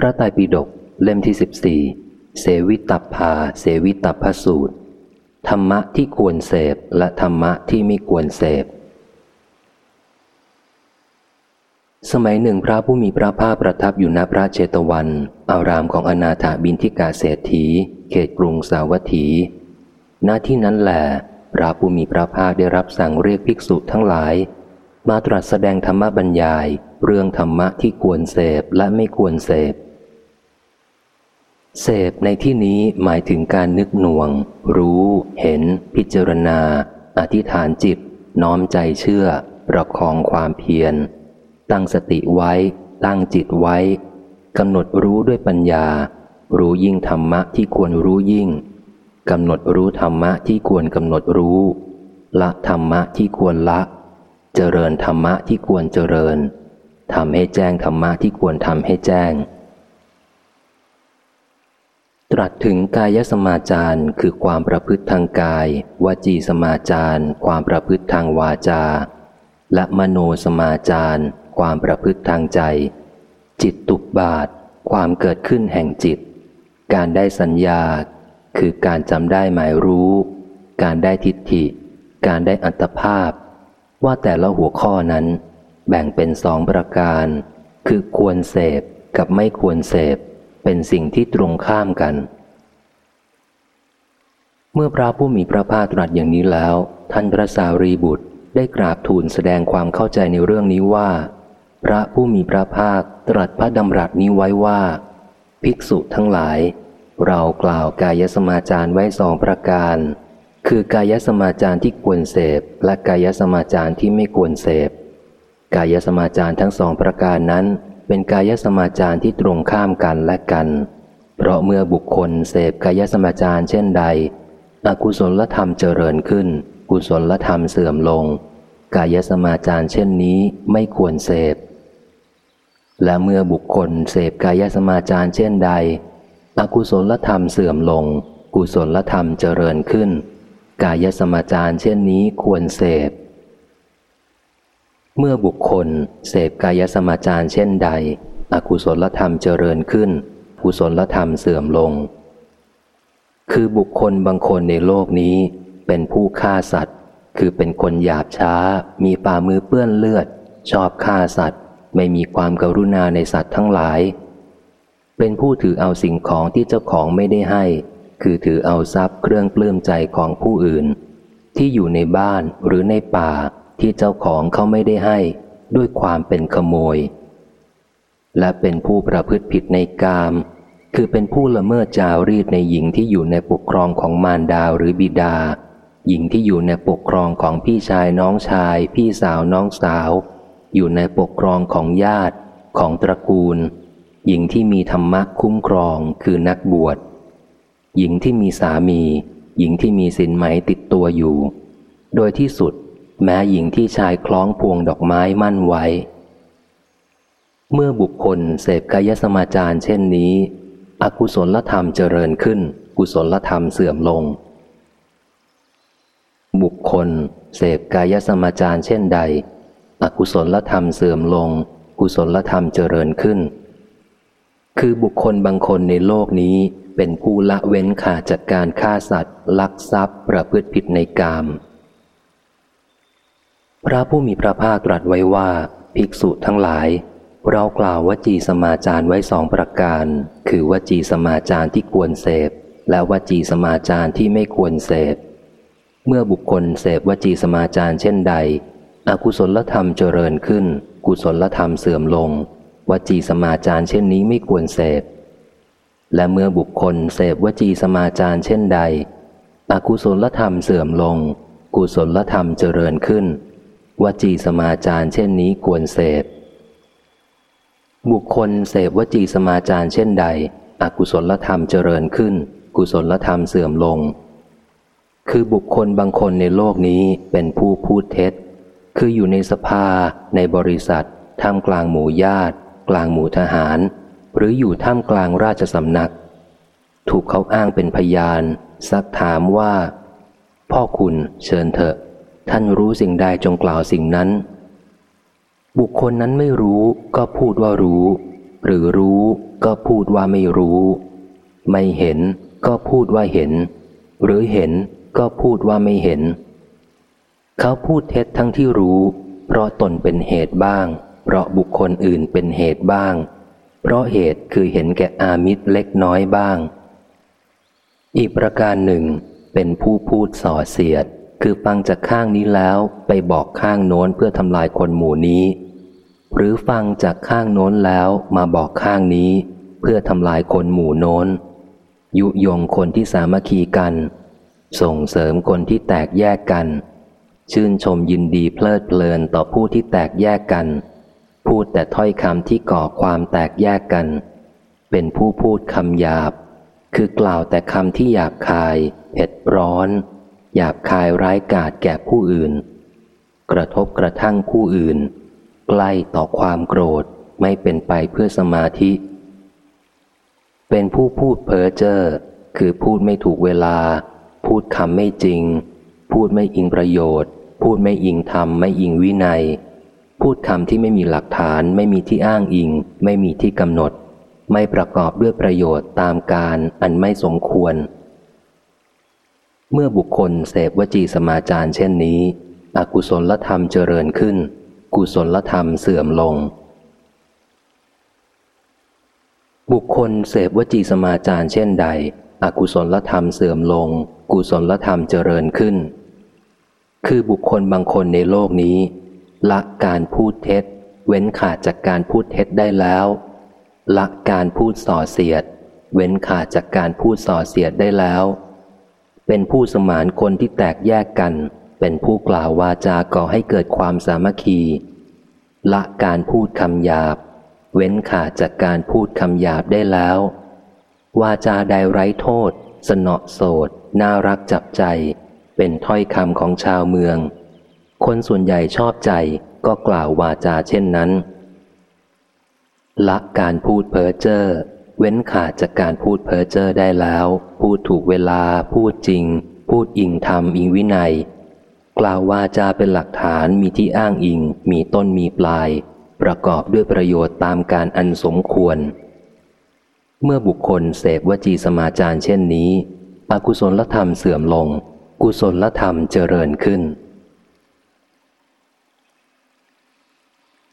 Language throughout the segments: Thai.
พระไตรปิฎกเล่มที่สิบสี่เสวิตัพพาเสวิตัพพสูตร ธรรมะที่ควรเสพและธรรมะที่ไม่ควรเสพ สมัยหนึ่งพระผู้มีพระภาคประทับอยู่ณพระเจตวัน อารามของอนาถาบินทิกาเศรษฐี เขตกรุงสาวัตถี ณที่นั้นแหลพระผู้มีพระภาคได้รับสั่งเรียกภิกษุทั้งหลาย มาตรัสแสดงธรรมบรรยาย เรื่องธรรมะที่ควรเสพและไม่ควรเสพ เสพในที่นี้หมายถึงการนึกหน่วง รู้ เห็น พิจารณา อธิษฐานจิต น้อมใจเชื่อ ประคองความเพียร ตั้งสติไว้ ตั้งจิตไว้กำหนดรู้ด้วยปัญญา รู้ยิ่งธรรมะที่ควรรู้ยิ่งกำหนดรู้ธรรมะที่ควรกำหนดรู้ ละธรรมะที่ควรละ เจริญธรรมะที่ควรเจริญทำให้แจ้งธรรมะที่ควรทำให้แจ้ง ตรัสถึงกายสมาจารคือความประพฤติทางกาย วจีสมาจารความประพฤติทางวาจา และมโนสมาจารความประพฤติทางใจ จิตตุบบาท ความเกิดขึ้นแห่งจิต การได้สัญญา คือการจำได้หมายรู้ การได้ทิฏฐิ การได้อัตภาพ ว่าแต่ละหัวข้อนั้น แบ่งเป็นสองประการ คือควรเสพกับไม่ควรเสพ เป็นสิ่งที่ตรงข้ามกัน เมื่อพระผู้มีพระภาคตรัสอย่างนี้แล้ว ท่านพระสารีบุตรได้กราบทูลแสดงความเข้าใจในเรื่องนี้ว่า พระผู้มีพระภาคตรัสพระดำรัสนี้ไว้ว่า ภิกษุทั้งหลาย เรากล่าวกายสมาจารไว้สองประการ คือกายสมาจารที่ควรเสพ และกายสมาจารที่ไม่ควรเสพ กายสมาจารทั้งสองประการนั้น เป็นกายสมาจารที่ตรงข้ามกันและกัน เพราะเมื่อบุคคลเสพกายสมาจารเช่นใด อกุศลธรรมเจริญขึ้น กุศลธรรมเสื่อมลง กายสมาจารเช่นนี้ไม่ควรเสพ และเมื่อบุคคลเสพกายสมาจารเช่นใด อกุศลธรรมเสื่อมลง กุศลธรรมเจริญขึ้น กายสมาจารเช่นนี้ควรเสพ เมื่อบุคคล เสพกายสมาจารเช่นใด อกุศลธรรมเจริญขึ้นกุศลธรรมเสื่อมลง คือบุคคลบางคนในโลกนี้ เป็นผู้ฆ่าสัตว์ คือเป็นคนหยาบช้า มีป่ามือเปื้อนเลือด ชอบฆ่าสัตว์ ไม่มีความกรุณาในสัตว์ทั้งหลาย เป็นผู้ถือเอาสิ่งของที่เจ้าของไม่ได้ให้ คือถือเอาทรัพย์เครื่องปลื้มใจของผู้อื่น ที่อยู่ในบ้านหรือในป่า ที่เจ้าของเขาไม่ได้ให้ด้วยความเป็นขโมย และเป็นผู้ประพฤติผิดในกาม คือเป็นผู้ละเมิดจารีตในหญิงที่อยู่ในปกครองของมารดาหรือบิดา หญิงที่อยู่ในปกครองของพี่ชายน้องชาย พี่สาวน้องสาว อยู่ในปกครองของญาติ ของตระกูล หญิงที่มีธรรมะคุ้มครองคือนักบวช หญิงที่มีสามี หญิงที่มีสินไหมติดตัวอยู่ โดยที่สุด แม้หญิงที่ชายคล้องพวงดอกไม้มั่นไว้ เมื่อบุคคลเสพกายสมาจารเช่นนี้ อกุศลธรรมเจริญขึ้น กุศลธรรมเสื่อมลง บุคคลเสพกายสมาจารเช่นใด อกุศลธรรมเสื่อมลง กุศลธรรมเจริญขึ้น คือบุคคลบางคนในโลกนี้เป็นผู้ละเว้นขาดจากการฆ่าสัตว์ ลักทรัพย์ ประพฤติผิดในกาม พระผู้มีพระภาคตรัสไว้ว่า ภิกษุทั้งหลาย เรากล่าววจีสมาจารไว้สองประการ คือวจีสมาจารที่ควรเสพ และวจีสมาจารที่ไม่ควรเสพ เมื่อบุคคลเสพวจีสมาจารเช่นใด อกุศลธรรมเจริญขึ้น กุศลธรรมเสื่อมลง วจีสมาจารเช่นนี้ไม่ควรเสพ และเมื่อบุคคลเสพวจีสมาจารเช่นใด อกุศลธรรมเสื่อมลง กุศลธรรมเจริญขึ้น วจีสมาจารเช่นนี้ควรเสพ บุคคลเสพวจีสมาจารเช่นใด อกุศลธรรมเจริญขึ้น กุศลธรรมเสื่อมลง คือบุคคลบางคนในโลกนี้เป็นผู้พูดเท็จ คืออยู่ในสภา ในบริษัทท่ามกลางหมู่ญาติ กลางหมู่ทหาร หรืออยู่ท่ามกลางราชสำนัก ถูกเขาอ้างเป็นพยาน ซักถามว่า พ่อคุณเชิญเถอะ ท่านรู้สิ่งใดจงกล่าวสิ่งนั้น บุคคลนั้นไม่รู้ก็พูดว่ารู้ หรือรู้ก็พูดว่าไม่รู้ ไม่เห็นก็พูดว่าเห็น หรือเห็นก็พูดว่าไม่เห็น เขาพูดเท็จทั้งที่รู้ เพราะตนเป็นเหตุบ้าง เพราะบุคคลอื่นเป็นเหตุบ้าง เพราะเหตุคือเห็นแก่อามิตรเล็กน้อยบ้าง อีกประการหนึ่งเป็นผู้พูดส่อเสียด คือฟังจากข้างนี้แล้วไปบอกข้างโน้นเพื่อทำลายคนหมู่นี้ หรือฟังจากข้างโน้นแล้วมาบอกข้างนี้ เพื่อทำลายคนหมู่โน้น ยุยงคนที่สามัคคีกัน ส่งเสริมคนที่แตกแยกกัน ชื่นชมยินดีเพลิดเพลินต่อผู้ที่แตกแยกกัน พูดแต่ถ้อยคำที่ก่อความแตกแยกกัน เป็นผู้พูดคำหยาบ คือกล่าวแต่คำที่หยาบคาย เผ็ดร้อน หยาบคายร้ายกาจแก่ผู้อื่น กระทบกระทั่งผู้อื่น ใกล้ต่อความโกรธไม่เป็นไปเพื่อสมาธิ เป็นผู้พูดเพ้อเจ้อคือพูดไม่ถูกเวลา พูดคำไม่จริง พูดไม่อิงประโยชน์ พูดไม่อิงธรรมไม่อิงวินัย พูดคำที่ไม่มีหลักฐาน ไม่มีที่อ้างอิง ไม่มีที่กำหนด ไม่ประกอบด้วยประโยชน์ตามการอันไม่สมควร เมื่อบุคคลเสพวจีสมาจารเช่นนี้ อกุศลธรรมเจริญขึ้น กุศลธรรมเสื่อมลง บุคคลเสพวจีสมาจารเช่นใด อกุศลธรรมเสื่อมลง กุศลธรรมเจริญขึ้น คือบุคคลบางคนในโลกนี้ ละการพูดเท็จ เว้นขาดจากการพูดเท็จได้แล้ว ละการพูดส่อเสียด เว้นขาดจากการพูดส่อเสียดได้แล้ว เป็นผู้สมานคนที่แตกแยกกัน เป็นผู้กล่าววาจาก่อให้เกิดความสามัคคี ละการพูดคำหยาบ เว้นขาดจากการพูดคำหยาบได้แล้ว วาจาใดไร้โทษ สนอโสดน่ารักจับใจ เป็นถ้อยคำของชาวเมือง คนส่วนใหญ่ชอบใจก็กล่าววาจาเช่นนั้น ละการพูดเพ้อเจ้อ เว้นขาดจากการพูดเพ้อเจ้อได้แล้ว พูดถูกเวลา พูดจริง พูดอิงธรรมอิงวินัย กล่าววาจาเป็นหลักฐานมีที่อ้างอิง มีต้นมีปลาย ประกอบด้วยประโยชน์ตามการอันสมควร เมื่อบุคคลเสพวจีสมาจารเช่นนี้อกุศลธรรมเสื่อมลง กุศลธรรมเจริญขึ้น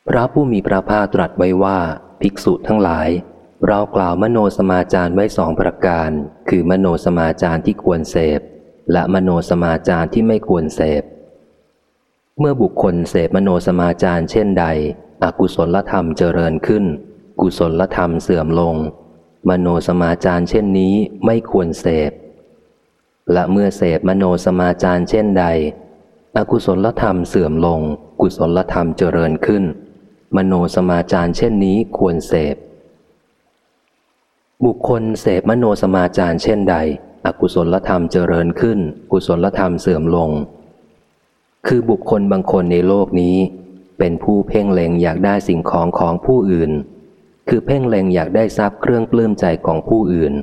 พระผู้มีพระภาคตรัสไว้ว่าภิกษุทั้งหลาย เรากล่าวมโนสมาจารไว้สองประการ คือมโนสมาจารที่ควรเสพ และมโนสมาจารที่ไม่ควรเสพ เมื่อบุคคลเสพมโนสมาจารเช่นใด อกุศลธรรมเจริญขึ้น กุศลธรรมเสื่อมลง มโนสมาจารเช่นนี้ไม่ควรเสพ และเมื่อเสพมโนสมาจารเช่นใด อกุศลธรรมเสื่อมลง กุศลธรรมเจริญขึ้น มโนสมาจารเช่นนี้ควรเสพ บุคคลเสพมโนสมาจารเช่นใด อกุศลธรรมเจริญขึ้น กุศลธรรมเสื่อมลง คือบุคคลบางคนในโลกนี้ เป็นผู้เพ่งเล็งอยากได้สิ่งของของผู้อื่น คือเพ่งเล็งอยากได้ทรัพย์เครื่องปลื้มใจของผู้อื่น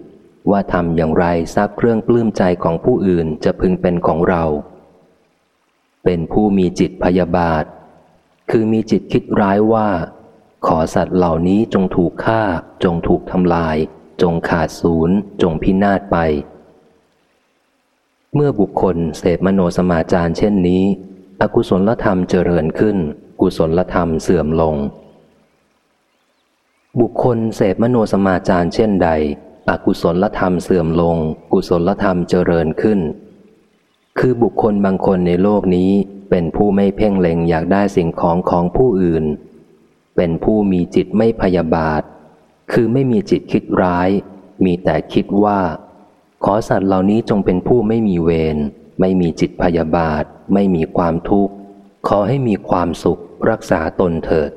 ว่าทำอย่างไรทรัพย์เครื่องปลื้มใจของผู้อื่นจะพึงเป็นของเรา เป็นผู้มีจิตพยาบาท คือมีจิตคิดร้ายว่า ขอสัตว์เหล่านี้จงถูกฆ่าจงถูกทำลาย จงขาดศูนย์จงพินาศไป เมื่อบุคคลเสพมโนสมาจารเช่นนี้ อกุศลธรรมเจริญขึ้น กุศลธรรมเสื่อมลง บุคคลเสพมโนสมาจารเช่นใด อกุศลธรรมเสื่อมลง กุศลธรรมเจริญขึ้น คือบุคคลบางคนในโลกนี้เป็นผู้ไม่เพ่งเล็งอยากได้สิ่งของของผู้อื่น เป็นผู้มีจิตไม่พยาบาท คือไม่มีจิตคิดร้าย มีแต่คิดว่า ขอสัตว์เหล่านี้จงเป็นผู้ไม่มีเวร ไม่มีจิตพยาบาท ไม่มีความทุกข์ ขอให้มีความสุขรักษาตนเถิด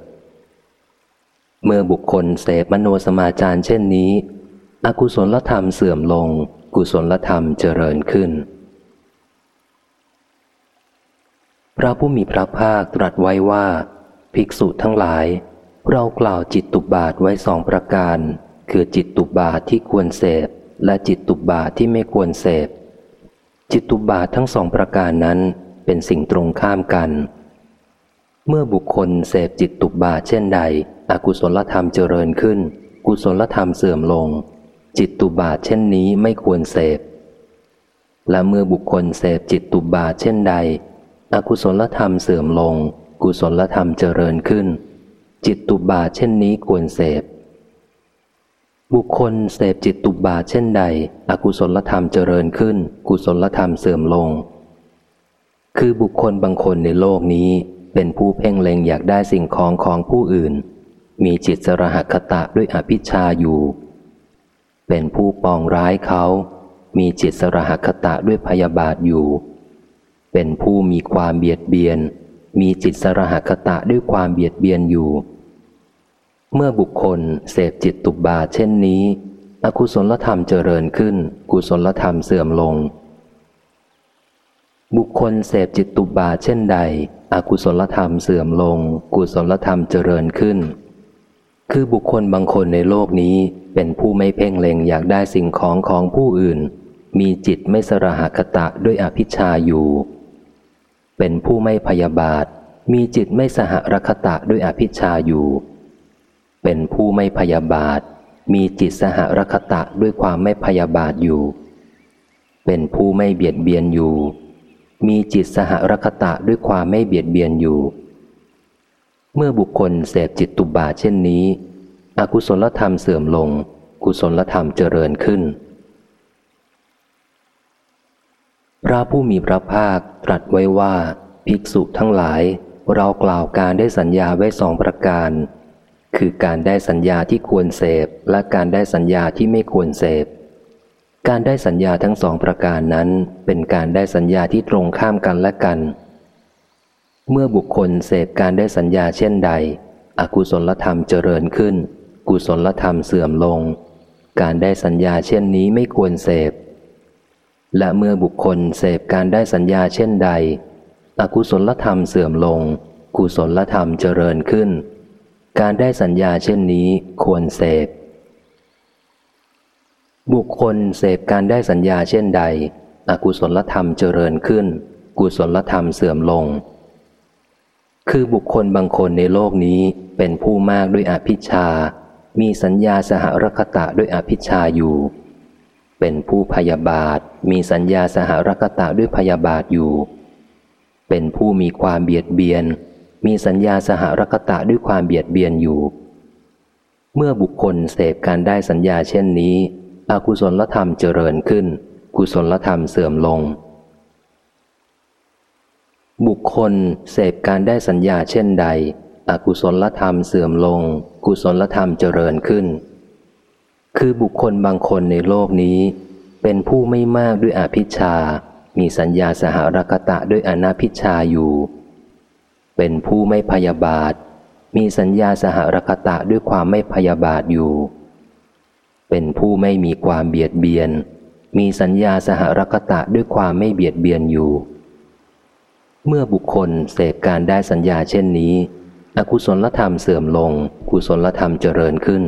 เมื่อบุคคลเสพมโนสมาจารเช่นนี้ อกุศลธรรมเสื่อมลง กุศลธรรมเจริญขึ้น พระผู้มีพระภาคตรัสไว้ว่า ภิกษุทั้งหลาย เรากล่าวจิตตุบาทไว้สองประการ คือจิตตุบาทที่ควรเสพ และจิตตุบาทที่ไม่ควรเสพ จิตตุบาททั้งสองประการนั้นเป็นสิ่งตรงข้ามกัน เมื่อบุคคลเสพจิตตุบาทเช่นใด อกุศลธรรมเจริญขึ้น กุศลธรรมเสื่อมลง จิตตุบาทเช่นนี้ไม่ควรเสพ และเมื่อบุคคลเสพจิตตุบาทเช่นใด อกุศลธรรมเสื่อมลง กุศลธรรมเจริญขึ้น จิตตุบาเช่นนี้ควรเสพ บุคคลเสพจิตตุบาเช่นใด อกุศลธรรมเจริญขึ้น กุศลธรรมเสื่อมลง คือบุคคลบางคนในโลกนี้เป็นผู้เพ่งเล็งอยากได้สิ่งของของผู้อื่น มีจิตสรหคตะด้วยอภิชาอยู่ เป็นผู้ปองร้ายเขา มีจิตสรหคตะด้วยพยาบาทอยู่ เป็นผู้มีความเบียดเบียน มีจิตสรหคตะด้วยความเบียดเบียนอยู่ เมื่อบุคคลเสพจิตตุบาเช่นนี้ อกุศลธรรมเจริญขึ้น กุศลธรรมเสื่อมลง บุคคลเสพจิตตุบาเช่นใด อกุศลธรรมเสื่อมลง กุศลธรรมเจริญขึ้น คือบุคคลบางคนในโลกนี้เป็นผู้ไม่เพ่งเล็งอยากได้สิ่งของของผู้อื่น มีจิตไม่สรหคตะด้วยอภิชาอยู่ เป็นผู้ไม่พยาบาท มีจิตไม่สหรคตะด้วยอภิชาอยู่ เป็นผู้ไม่พยาบาท มีจิตสหรคตะด้วยความไม่พยาบาทอยู่ เป็นผู้ไม่เบียดเบียนอยู่ มีจิตสหรคตะด้วยความไม่เบียดเบียนอยู่ เมื่อบุคคลเสพจิตตุบาเช่นนี้ อกุศลธรรมเสื่อมลง กุศลธรรมเจริญขึ้น พระผู้มีพระภาคตรัสไว้ว่า ภิกษุทั้งหลายเรากล่าวการได้สัญญาไว้สองประการ คือการได้สัญญาที่ควรเสพและการได้สัญญาที่ไม่ควรเสพ การได้สัญญาทั้งสองประการนั้น เป็นการได้สัญญาที่ตรงข้ามกันและกัน เมื่อบุคคลเสพการได้สัญญาเช่นใด อกุศลธรรมเจริญขึ้น กุศลธรรมเสื่อมลง การได้สัญญาเช่นนี้ไม่ควรเสพ และเมื่อบุคคลเสพการได้สัญญาเช่นใด อกุศลธรรมเสื่อมลง กุศลธรรมเจริญขึ้น การได้สัญญาเช่นนี้ควรเสพ บุคคลเสพการได้สัญญาเช่นใด อกุศลธรรมเจริญขึ้น กุศลธรรมเสื่อมลง คือบุคคลบางคนในโลกนี้เป็นผู้มากด้วยอภิชา มีสัญญาสหรคตะด้วยอภิชาอยู่ เป็นผู้พยาบาท มีสัญญาสหรคตะด้วยพยาบาทอยู่ เป็นผู้มีความเบียดเบียน มีสัญญาสหรคตะด้วยความเบียดเบียนอยู่ เมื่อบุคคลเสพการได้สัญญาเช่นนี้ อกุศลธรรมเจริญขึ้น กุศลธรรมเสื่อมลง บุคคลเสพการได้สัญญาเช่นใด อกุศลธรรมเสื่อมลง กุศลธรรมเจริญขึ้น คือบุคคลบางคนในโลกนี้ เป็นผู้ไม่มากด้วยอภิชามีสัญญาสหรคตะด้วยอนาพิชาอยู่ เป็นผู้ไม่พยาบาท มีสัญญาสหรคตะด้วยความไม่พยาบาทอยู่ เป็นผู้ไม่มีความเบียดเบียน มีสัญญาสหรคตะด้วยความไม่เบียดเบียนอยู่ เมื่อบุคคลเสกการได้สัญญาเช่นนี้ อกุศลธรรมเสื่อมลง กุศลธรรมเจริญขึ้น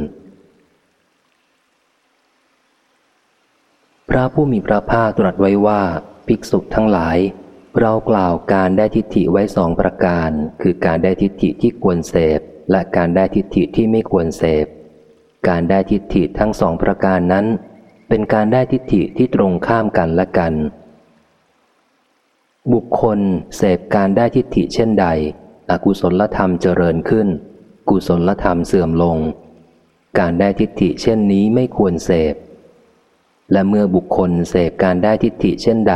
พระผู้มีพระภาคตรัสไว้ว่าภิกษุทั้งหลาย เรากล่าวการได้ทิฏฐิไว้สองประการ คือการได้ทิฏฐิที่ควรเสพ และการได้ทิฏฐิที่ไม่ควรเสพ การได้ทิฏฐิทั้งสองประการนั้น เป็นการได้ทิฏฐิที่ตรงข้ามกันและกัน บุคคลเสพการได้ทิฏฐิเช่นใด อกุศลธรรมเจริญขึ้น กุศลธรรมเสื่อมลง การได้ทิฏฐิเช่นนี้ไม่ควรเสพ และเมื่อบุคคลเสพการได้ทิฏฐิเช่นใด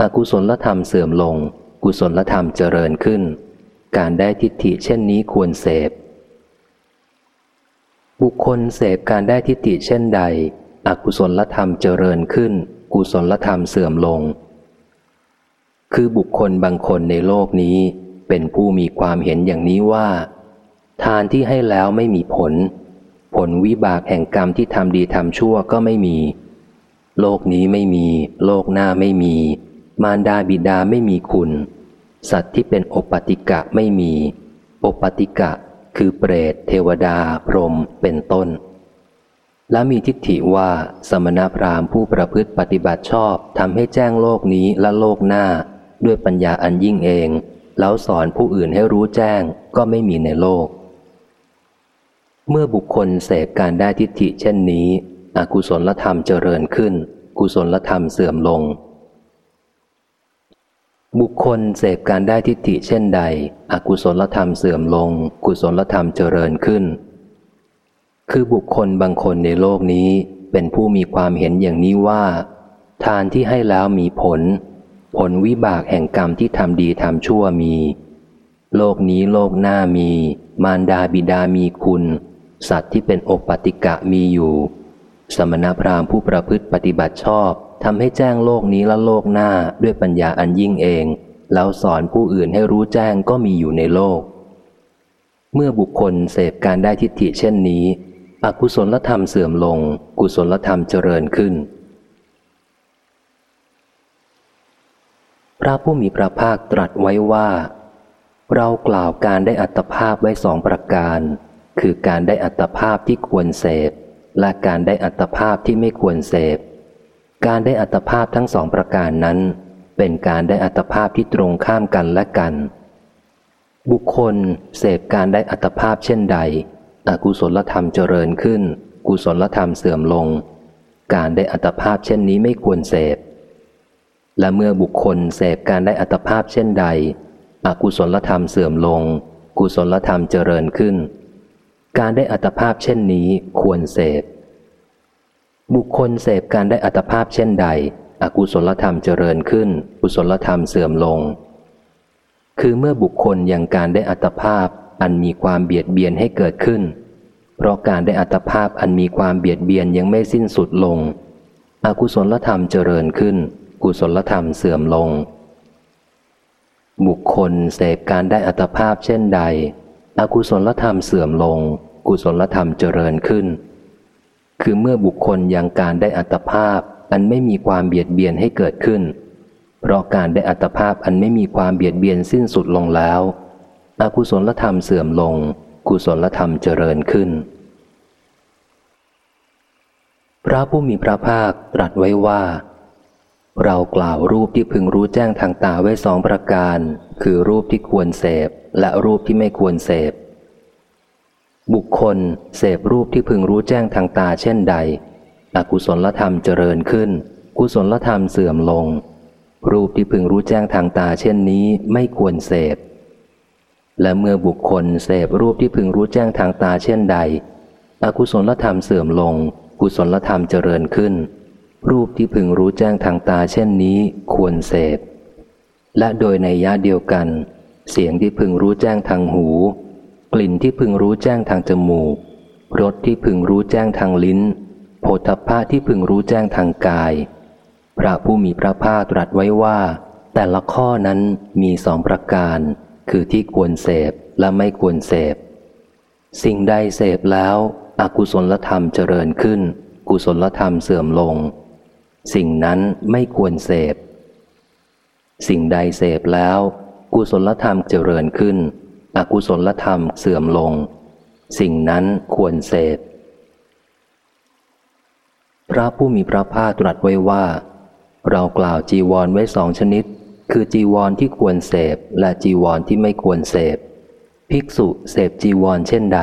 อกุศลธรรมเสื่อมลง กุศลธรรมเจริญขึ้น การได้ทิฏฐิเช่นนี้ควรเสพ บุคคลเสพการได้ทิฏฐิเช่นใด อกุศลธรรมเจริญขึ้น กุศลธรรมเสื่อมลง คือบุคคลบางคนในโลกนี้ เป็นผู้มีความเห็นอย่างนี้ว่า ทานที่ให้แล้วไม่มีผล ผลวิบากแห่งกรรมที่ทำดีทำชั่วก็ไม่มี โลกนี้ไม่มี โลกหน้าไม่มี มารดาบิดาไม่มีคุณ สัตว์ที่เป็นโอปติกะไม่มี โอปติกะ คือเปรต เทวดา พรหมเป็นต้น และมีทิฏฐิว่าสมณพราหมณ์ผู้ประพฤติปฏิบัติชอบทำให้แจ้งโลกนี้และโลกหน้า ด้วยปัญญาอันยิ่งเอง แล้วสอนผู้อื่นให้รู้แจ้งก็ไม่มีในโลก เมื่อบุคคลเสพการได้ทิฏฐิเช่นนี้ อกุศลธรรมเจริญขึ้น กุศลธรรมเสื่อมลง บุคคลเสพการได้ทิฏฐิเช่นใด อกุศลธรรมเสื่อมลง กุศลธรรมเจริญขึ้น คือบุคคลบางคนในโลกนี้ เป็นผู้มีความเห็นอย่างนี้ว่า ทานที่ให้แล้วมีผล ผลวิบากแห่งกรรมที่ทำดีทำชั่วมี โลกนี้โลกหน้ามี มารดาบิดามีคุณ สัตว์ที่เป็นโอปติกะมีอยู่ สมณพราหมณ์ผู้ประพฤติปฏิบัติชอบ ทำให้แจ้งโลกนี้และโลกหน้าด้วยปัญญาอันยิ่งเอง แล้วสอนผู้อื่นให้รู้แจ้งก็มีอยู่ในโลก เมื่อบุคคลเสพการได้ทิฏฐิเช่นนี้ อกุศลธรรมเสื่อมลง กุศลธรรมเจริญขึ้น พระผู้มีพระภาคตรัสไว้ว่า เรากล่าวการได้อัตภาพไว้สองประการ คือการได้อัตภาพที่ควรเสพและการได้อัตภาพที่ไม่ควรเสพ การได้อัตภาพทั้งสองประการนั้น เป็นการได้อัตภาพที่ตรงข้ามกันและกัน บุคคลเสพการได้อัตภาพเช่นใด อกุศลธรรมเจริญขึ้น กุศลธรรมเสื่อมลง การได้อัตภาพเช่นนี้ไม่ควรเสพ และเมื่อบุคคลเสพการได้อัตภาพเช่นใด อกุศลธรรมเสื่อมลง กุศลธรรมเจริญขึ้น การได้อัตภาพเช่นนี้ควรเสพ บุคคลเสพการได้อัตภาพเช่นใด อกุศลธรรมเจริญขึ้น กุศลธรรมเสื่อมลง คือเมื่อบุคคลยังการได้อัตภาพอันมีความเบียดเบียนให้เกิดขึ้น เพราะการได้อัตภาพอันมีความเบียดเบียนยังไม่สิ้นสุดลง อกุศลธรรมเจริญขึ้น กุศลธรรมเสื่อมลง บุคคลเสพการได้อัตภาพเช่นใด อกุศลธรรมเสื่อมลง กุศลธรรมเจริญขึ้น คือเมื่อบุคคลยังการได้อัตภาพ อันไม่มีความเบียดเบียนให้เกิดขึ้น เพราะการได้อัตภาพอันไม่มีความเบียดเบียนสิ้นสุดลงแล้วอกุศลธรรมเสื่อมลง กุศลธรรมเจริญขึ้น พระผู้มีพระภาคตรัสไว้ว่า เรากล่าวรูปที่พึงรู้แจ้งทางตาไว้สองประการ คือรูปที่ควรเสพและรูปที่ไม่ควรเสพ บุคคลเสพรูปที่พึงรู้แจ้งทางตาเช่นใด อกุศลธรรมเจริญขึ้น กุศลธรรมเสื่อมลง รูปที่พึงรู้แจ้งทางตาเช่นนี้ไม่ควรเสพ และเมื่อบุคคลเสพรูปที่พึงรู้แจ้งทางตาเช่นใด อกุศลธรรมเสื่อมลง กุศลธรรมเจริญขึ้น รูปที่พึงรู้แจ้งทางตาเช่นนี้ควรเสพ และโดยในยะเดียวกัน เสียงที่พึงรู้แจ้งทางหู กลิ่นที่พึงรู้แจ้งทางจมูก รสที่พึงรู้แจ้งทางลิ้นโผฏฐะที่พึงรู้แจ้งทางกาย พระผู้มีพระภาคตรัสไว้ว่า แต่ละข้อนั้นมีสองประการ คือที่ควรเสพและไม่ควรเสพ สิ่งใดเสพแล้ว อกุศลธรรมเจริญขึ้น กุศลธรรมเสื่อมลง สิ่งนั้นไม่ควรเสพ สิ่งใดเสพแล้ว กุศลธรรมเจริญขึ้น อกุศลธรรมเสื่อมลง สิ่งนั้นควรเสพ พระผู้มีพระภาคตรัสไว้ว่า เรากล่าวจีวรไว้สองชนิด คือจีวรที่ควรเสพและจีวรที่ไม่ควรเสพ ภิกษุเสพจีวรเช่นใด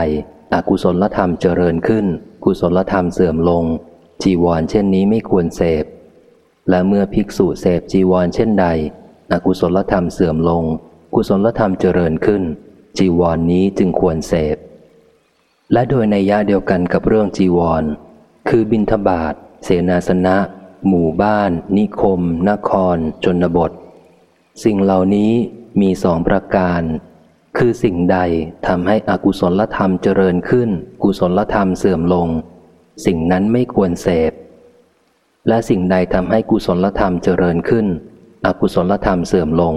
อกุศลธรรมเจริญขึ้น กุศลธรรมเสื่อมลง จีวรเช่นนี้ไม่ควรเสพ และเมื่อภิกษุเสพจีวรเช่นใด อกุศลธรรมเสื่อมลง กุศลธรรมเจริญขึ้น จีวรนนี้จึงควรเสพ และโดยในยะเดียวกันกับเรื่องจีวร คือบินทบาทเสนาสนะ หมู่บ้าน นิคม นคร จนบท สิ่งเหล่านี้มีสองประการ คือสิ่งใดทำให้อกุศลธรรมเจริญขึ้น กุศลธรรมเสื่อมลง สิ่งนั้นไม่ควรเสพ และสิ่งใดทำให้กุศลธรรมเจริญขึ้น อกุศลธรรมเสื่อมลง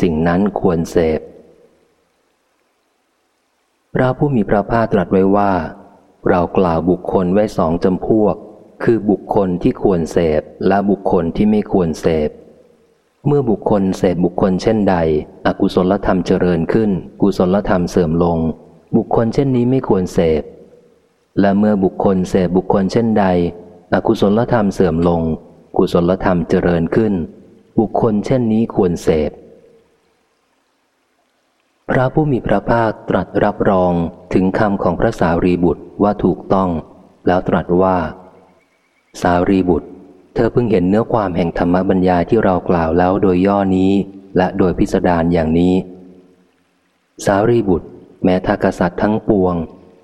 สิ่งนั้นควรเสพ พระผู้มีพระภาคตรัสไว้ว่า เรากล่าวบุคคลไว้สองจำพวก คือบุคคลที่ควรเสพและบุคคลที่ไม่ควรเสพ เมื่อบุคคลเสพบุคคลเช่นใด อกุศลธรรมเจริญขึ้น กุศลธรรมเสื่อมลง บุคคลเช่นนี้ไม่ควรเสพ และเมื่อบุคคลเสพบุคคลเช่นใด อกุศลธรรมเสื่อมลง กุศลธรรมเจริญขึ้น บุคคลเช่นนี้ควรเสพ พระผู้มีพระภาคตรัสรับรองถึงคำของพระสารีบุตรว่าถูกต้อง แล้วตรัสว่า สารีบุตร เธอเพิ่งเห็นเนื้อความแห่งธรรมบัญญาที่เรากล่าวแล้วโดยย่อนี้ และโดยพิสดารอย่างนี้ สารีบุตร แม้ทากษัตริย์ทั้งปวง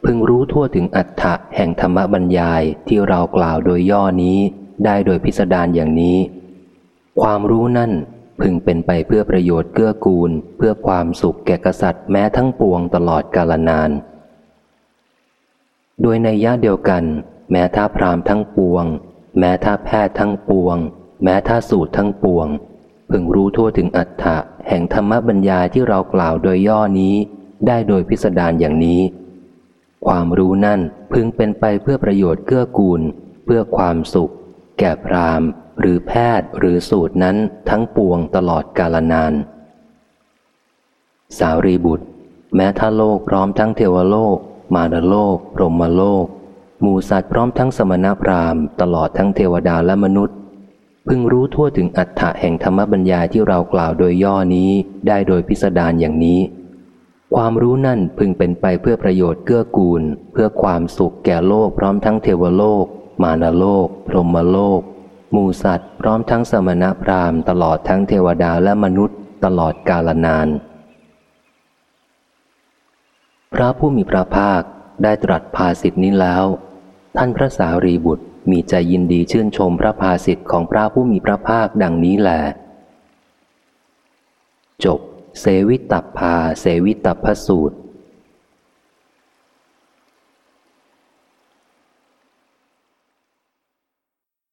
พึงรู้ทั่วถึงอัฏฐะแห่งธรรมบัญญายที่เรากล่าวโดยย่อนี้ ได้โดยพิสดารอย่างนี้ ความรู้นั่น พึงเป็นไปเพื่อประโยชน์เกื้อกูล เพื่อความสุขแก่กษัตริย์แม้ทั้งปวงตลอดกาลนาน โดยในย่าเดียวกัน แม้ถ้าพรามทั้งปวง แม้ถ้าแพทย์ทั้งปวง แม้ถ้าสูตรทั้งปวง พึงรู้ทั่วถึงอัฏฐะแห่งธรรมบัญญาที่เรากล่าวโดยย่อนี้ ได้โดยพิสดารอย่างนี้ ความรู้นั่นพึงเป็นไปเพื่อประโยชน์เกื้อกูล เพื่อความสุข แก่พรามหรือแพทย์หรือสูตรนั้นทั้งปวงตลอดกาลนาน สาวรีบุตร แม้ถ้าโลกพร้อมทั้งเทวโลก มารโลกพรหมโลก หมูสัตว์พร้อมทั้งสมณพราหมณ์ตลอดทั้งเทวดาและมนุษย์พึงรู้ทั่วถึงอัฏฐะแห่งธรรมบัญญายที่เรากล่าวโดยย่อนี้ได้โดยพิสดารอย่างนี้ ความรู้นั่นพึงเป็นไปเพื่อประโยชน์เกื้อกูล เพื่อความสุขแก่โลกพร้อมทั้งเทวโลก มารโลก พรหมโลก หมูสัตว์ พร้อมทั้งสมณพราหมณ์ตลอดทั้งเทวดาและมนุษย์ ตลอดกาลนาน พระผู้มีพระภาคได้ตรัสภาสิทธินี้แล้ว ท่านพระสารีบุตรมีใจยินดีชื่นชมพระภาสิทธิ์ของพระผู้มีพระภาคดังนี้แหลจบ เสวิตัพพาเสวิตัพพสูตร